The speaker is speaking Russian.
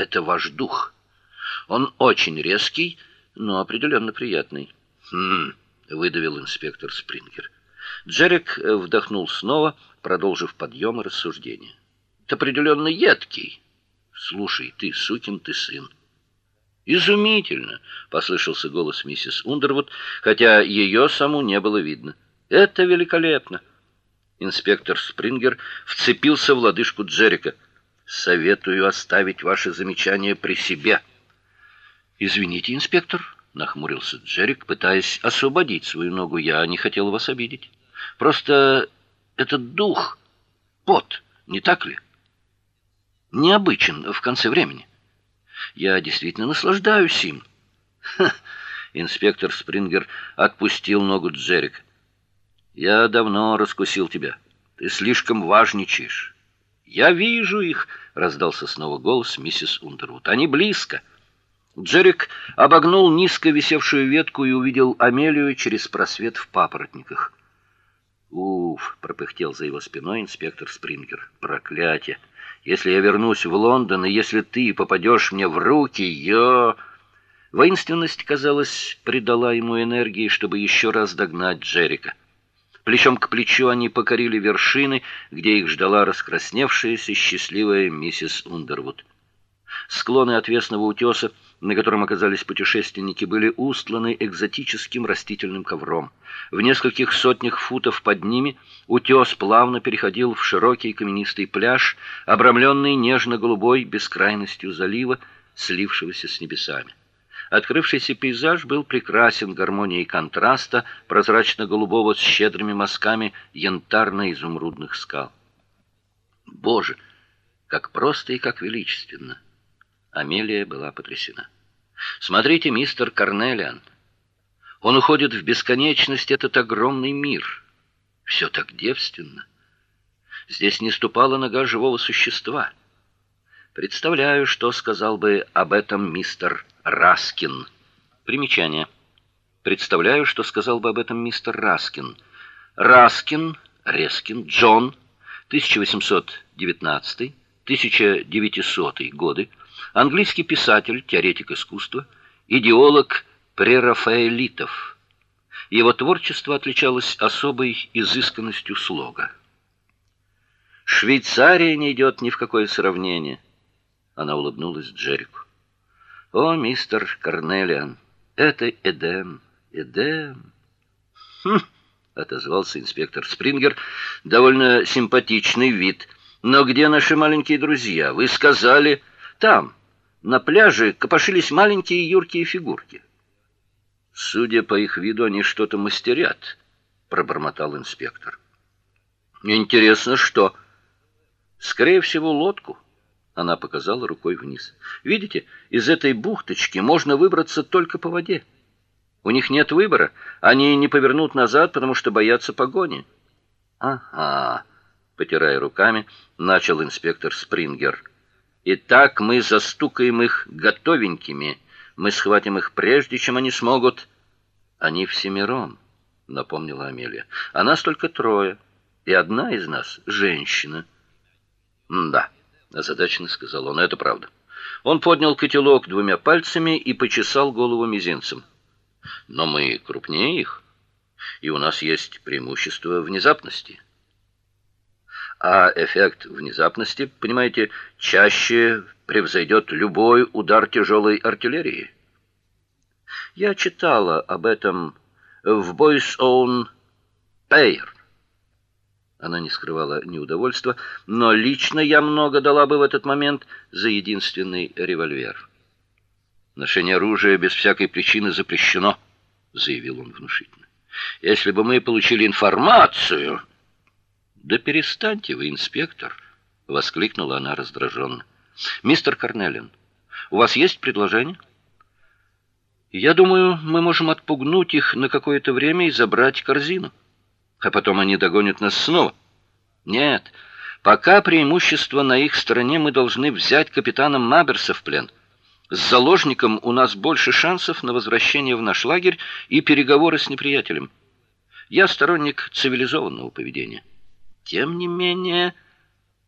это ваш дух. Он очень резкий, но определенно приятный. Хм, выдавил инспектор Спрингер. Джерик вдохнул снова, продолжив подъем и рассуждение. Это определенно едкий. Слушай, ты сукин ты сын. Изумительно, послышался голос миссис Ундервуд, хотя ее саму не было видно. Это великолепно. Инспектор Спрингер вцепился в лодыжку Джерика. Советую оставить ваши замечания при себе. Извините, инспектор, нахмурился Джерик, пытаясь освободить свою ногу. Я не хотел вас обидеть. Просто этот дух пот, не так ли? Необычен в конце времени. Я действительно наслаждаюсь им. Ха, инспектор Спрингер отпустил ногу Джерика. Я давно раскусил тебя. Ты слишком важничаешь. Я вижу их, раздался снова голос миссис Ундервуд. Они близко. Джерик обогнул низко висевшую ветку и увидел Амелию через просвет в папоротниках. Уф, пропыхтел за его спиной инспектор Спрингер. Проклятие. Если я вернусь в Лондон, и если ты попадешь мне в руки, я Воинственность, казалось, придала ему энергии, чтобы еще раз догнать Джерика. Плечом к плечу они покорили вершины, где их ждала раскрасневшаяся счастливая миссис Ундервуд. Склоны отвесного утеса, на котором оказались путешественники, были устланы экзотическим растительным ковром. В нескольких сотнях футов под ними утес плавно переходил в широкий каменистый пляж, обрамленный нежно-голубой бескрайностью залива, слившегося с небесами. Открывшийся пейзаж был прекрасен гармонией контраста прозрачно-голубого с щедрыми мазками янтарно-изумрудных скал. Боже, как просто и как величественно. Амелия была потрясена. Смотрите, мистер Карнелиан. Он уходит в бесконечность этот огромный мир. Все так девственно. Здесь не ступала нога живого существа. Представляю, что сказал бы об этом мистер Раскин. Примечание. Представляю, что сказал бы об этом мистер Раскин. Раскин, Рескин, Джон, 1819-1900 годы, английский писатель, теоретик искусства, идеолог прерафаэлитов. Его творчество отличалось особой изысканностью слога. Швейцария не идет ни в какое сравнение. Она улыбнулась Джеррику. О, мистер Карнелиан, это Эдем, Эдем. Хм, отозвался инспектор Спрингер, довольно симпатичный вид. Но где наши маленькие друзья? Вы сказали, там, на пляже, копошились маленькие юркие фигурки. Судя по их виду, они что-то мастерят, пробормотал инспектор. Интересно, что? Скорее всего, лодку. Она показала рукой вниз. Видите, из этой бухточки можно выбраться только по воде. У них нет выбора. Они не повернут назад, потому что боятся погони. Ага, потирая руками, начал инспектор Спрингер. Итак, мы застукаем их готовенькими. Мы схватим их прежде, чем они смогут. Они всемиром, напомнила Амелия. А нас только трое, и одна из нас женщина. да озадаченно сказал он. Это правда. Он поднял котелок двумя пальцами и почесал голову мизинцем. Но мы крупнее их, и у нас есть преимущество внезапности. А эффект внезапности, понимаете, чаще превзойдет любой удар тяжелой артиллерии. Я читала об этом в Boys Own Pair. Она не скрывала неудовольства, но лично я много дала бы в этот момент за единственный револьвер. Ношение оружия без всякой причины запрещено, заявил он внушительно. Если бы мы получили информацию, да перестаньте вы, инспектор, воскликнула она раздраженно. Мистер Карнелин, у вас есть предложение? Я думаю, мы можем отпугнуть их на какое-то время и забрать корзину а потом они догонят нас снова. Нет, пока преимущество на их стороне, мы должны взять капитана Маберса в плен. С заложником у нас больше шансов на возвращение в наш лагерь и переговоры с неприятелем. Я сторонник цивилизованного поведения. Тем не менее,